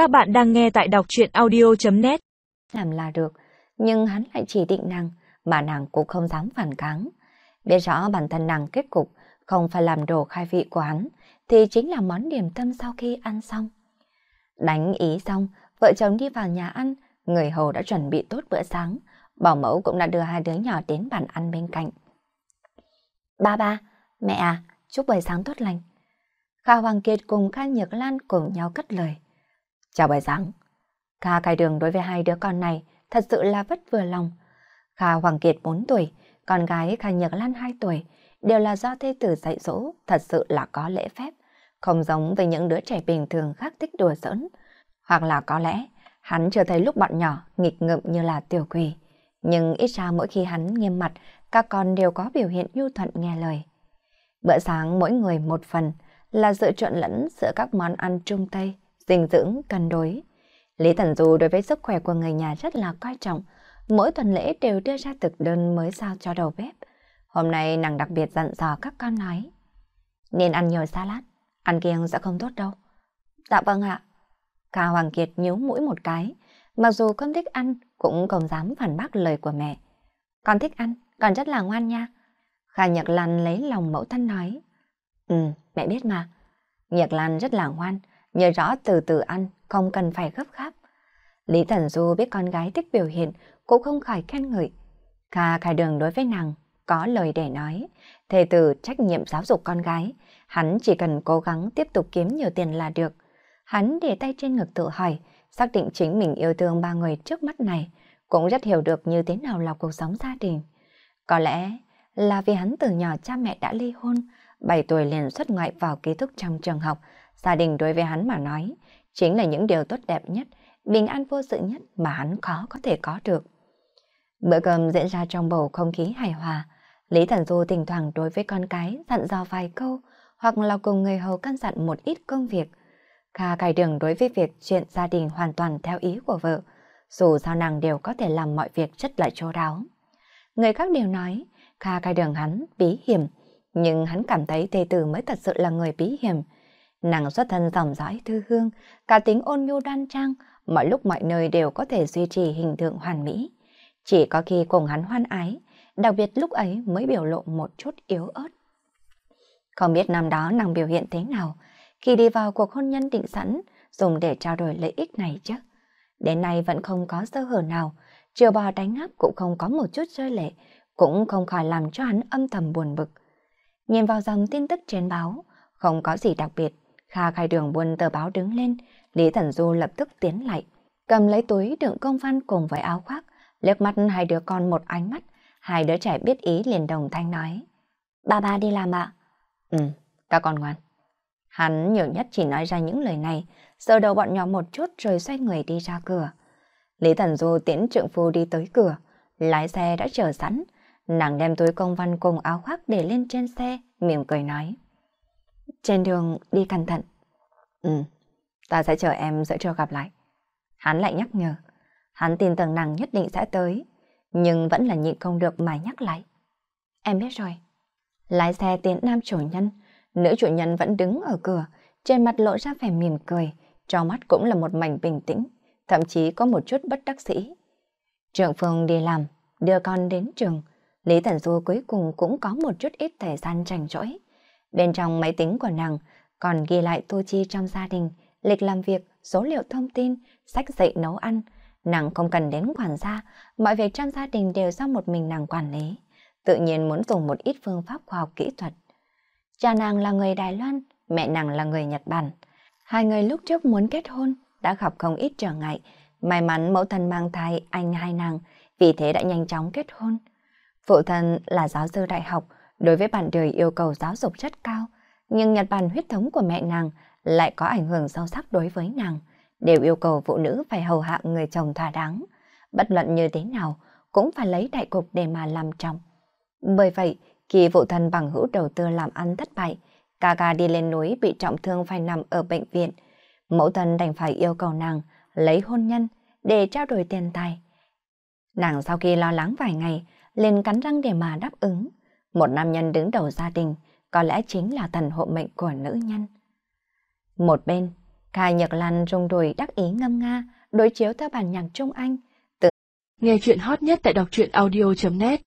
Các bạn đang nghe tại đọc chuyện audio.net Làm là được, nhưng hắn lại chỉ định nàng, mà nàng cũng không dám phản kháng. Biết rõ bản thân nàng kết cục không phải làm đồ khai vị của hắn, thì chính là món điểm tâm sau khi ăn xong. Đánh ý xong, vợ chồng đi vào nhà ăn, người hầu đã chuẩn bị tốt bữa sáng, bảo mẫu cũng đã đưa hai đứa nhỏ đến bàn ăn bên cạnh. Ba ba, mẹ à, chúc buổi sáng tốt lành. Kha Hoàng Kiệt cùng Kha Nhược Lan cùng nhau cất lời. Chào buổi sáng. Kha cài đường đối với hai đứa con này thật sự là vất vừa lòng. Kha Hoàng Kiệt 4 tuổi, con gái Kha Nhược Lan 2 tuổi, đều là do thê tử dạy dỗ, thật sự là có lễ phép, không giống với những đứa trẻ bình thường khác thích đùa giỡn. Hoặc là có lẽ, hắn chưa thấy lúc bọn nhỏ nghịch ngợm như là tiểu quỷ. Nhưng ít ra mỗi khi hắn nghiêm mặt, các con đều có biểu hiện nhu thuận nghe lời. Bữa sáng mỗi người một phần là sự trộn lẫn giữa các món ăn trung Tây, dinh dưỡng, cân đối. Lý Thần Du đối với sức khỏe của người nhà rất là coi trọng, mỗi tuần lễ đều đưa ra thực đơn mới sao cho đầu bếp. Hôm nay nàng đặc biệt dặn dò các con nói. Nên ăn nhiều salad, ăn kiêng sẽ không tốt đâu. Dạ vâng ạ. Kha Hoàng Kiệt nhíu mũi một cái, mặc dù không thích ăn cũng không dám phản bác lời của mẹ. Con thích ăn, con rất là ngoan nha. Kha Nhật Lan lấy lòng mẫu thân nói. Ừ, mẹ biết mà. Nhật Lan rất là ngoan, nhớ rõ từ từ ăn, không cần phải gấp gáp. Lý Thần Du biết con gái thích biểu hiện, cũng không khỏi khen ngợi. Kha khai đường đối với nàng, có lời để nói. Thề từ trách nhiệm giáo dục con gái, hắn chỉ cần cố gắng tiếp tục kiếm nhiều tiền là được. Hắn để tay trên ngực tự hỏi, xác định chính mình yêu thương ba người trước mắt này, cũng rất hiểu được như thế nào là cuộc sống gia đình. Có lẽ là vì hắn từ nhỏ cha mẹ đã ly hôn, 7 tuổi liền xuất ngoại vào ký thức trong trường học, gia đình đối với hắn mà nói, chính là những điều tốt đẹp nhất, bình an vô sự nhất mà hắn khó có thể có được. Bữa cơm diễn ra trong bầu không khí hài hòa, Lý Thần Du thỉnh thoảng đối với con cái dặn dò vài câu, hoặc là cùng người hầu căn dặn một ít công việc. Kha cài đường đối với việc chuyện gia đình hoàn toàn theo ý của vợ, dù sao nàng đều có thể làm mọi việc rất là chu đáo. Người khác đều nói, Kha cài đường hắn bí hiểm, nhưng hắn cảm thấy thê tử mới thật sự là người bí hiểm. Nàng xuất thân dòng dõi thư hương, cả tính ôn nhu đoan trang, mọi lúc mọi nơi đều có thể duy trì hình tượng hoàn mỹ. Chỉ có khi cùng hắn hoan ái, đặc biệt lúc ấy mới biểu lộ một chút yếu ớt. Không biết năm đó nàng biểu hiện thế nào khi đi vào cuộc hôn nhân định sẵn dùng để trao đổi lợi ích này chứ. Đến nay vẫn không có sơ hở nào, chiều bò đánh áp cũng không có một chút rơi lệ, cũng không khỏi làm cho hắn âm thầm buồn bực. Nhìn vào dòng tin tức trên báo, không có gì đặc biệt, Kha khai đường buôn tờ báo đứng lên, Lý Thần Du lập tức tiến lại, cầm lấy túi đựng công văn cùng với áo khoác, liếc mắt hai đứa con một ánh mắt, hai đứa trẻ biết ý liền đồng thanh nói. Ba ba đi làm ạ. Ừ, các con ngoan. Hắn nhiều nhất chỉ nói ra những lời này, sờ đầu bọn nhỏ một chút rồi xoay người đi ra cửa. Lý Thần Du tiễn trượng phu đi tới cửa, lái xe đã chờ sẵn, nàng đem túi công văn cùng áo khoác để lên trên xe, mỉm cười nói. Trên đường đi cẩn thận. Ừ, ta sẽ chờ em giữa trưa gặp lại. Hắn lại nhắc nhở, hắn tin tưởng nàng nhất định sẽ tới, nhưng vẫn là nhịn không được mà nhắc lại. Em biết rồi. Lái xe tiến nam chủ nhân, nữ chủ nhân vẫn đứng ở cửa, trên mặt lộ ra vẻ mỉm cười, trong mắt cũng là một mảnh bình tĩnh, thậm chí có một chút bất đắc sĩ. Trường Phương đi làm, đưa con đến trường, Lý Thần Du cuối cùng cũng có một chút ít thời gian rảnh rỗi. Bên trong máy tính của nàng còn ghi lại thu chi trong gia đình, lịch làm việc, số liệu thông tin, sách dạy nấu ăn. Nàng không cần đến quản gia, mọi việc trong gia đình đều do một mình nàng quản lý. Tự nhiên muốn dùng một ít phương pháp khoa học kỹ thuật. Cha nàng là người Đài Loan, mẹ nàng là người Nhật Bản. Hai người lúc trước muốn kết hôn, đã gặp không ít trở ngại. May mắn mẫu thân mang thai anh hai nàng, vì thế đã nhanh chóng kết hôn. Phụ thân là giáo sư đại học, đối với bản đời yêu cầu giáo dục rất cao, nhưng Nhật Bản huyết thống của mẹ nàng lại có ảnh hưởng sâu sắc đối với nàng, đều yêu cầu phụ nữ phải hầu hạ người chồng thỏa đáng. Bất luận như thế nào, cũng phải lấy đại cục để mà làm trọng. Bởi vậy, khi phụ thân bằng hữu đầu tư làm ăn thất bại, Kaga đi lên núi bị trọng thương phải nằm ở bệnh viện, mẫu thân đành phải yêu cầu nàng lấy hôn nhân để trao đổi tiền tài. Nàng sau khi lo lắng vài ngày, liền cắn răng để mà đáp ứng. Một nam nhân đứng đầu gia đình, có lẽ chính là thần hộ mệnh của nữ nhân. Một bên, Khai Nhật Lan rung đùi đắc ý ngâm nga, đối chiếu theo bản nhạc Trung Anh. Nghe chuyện hot nhất tại đọc truyện audio.net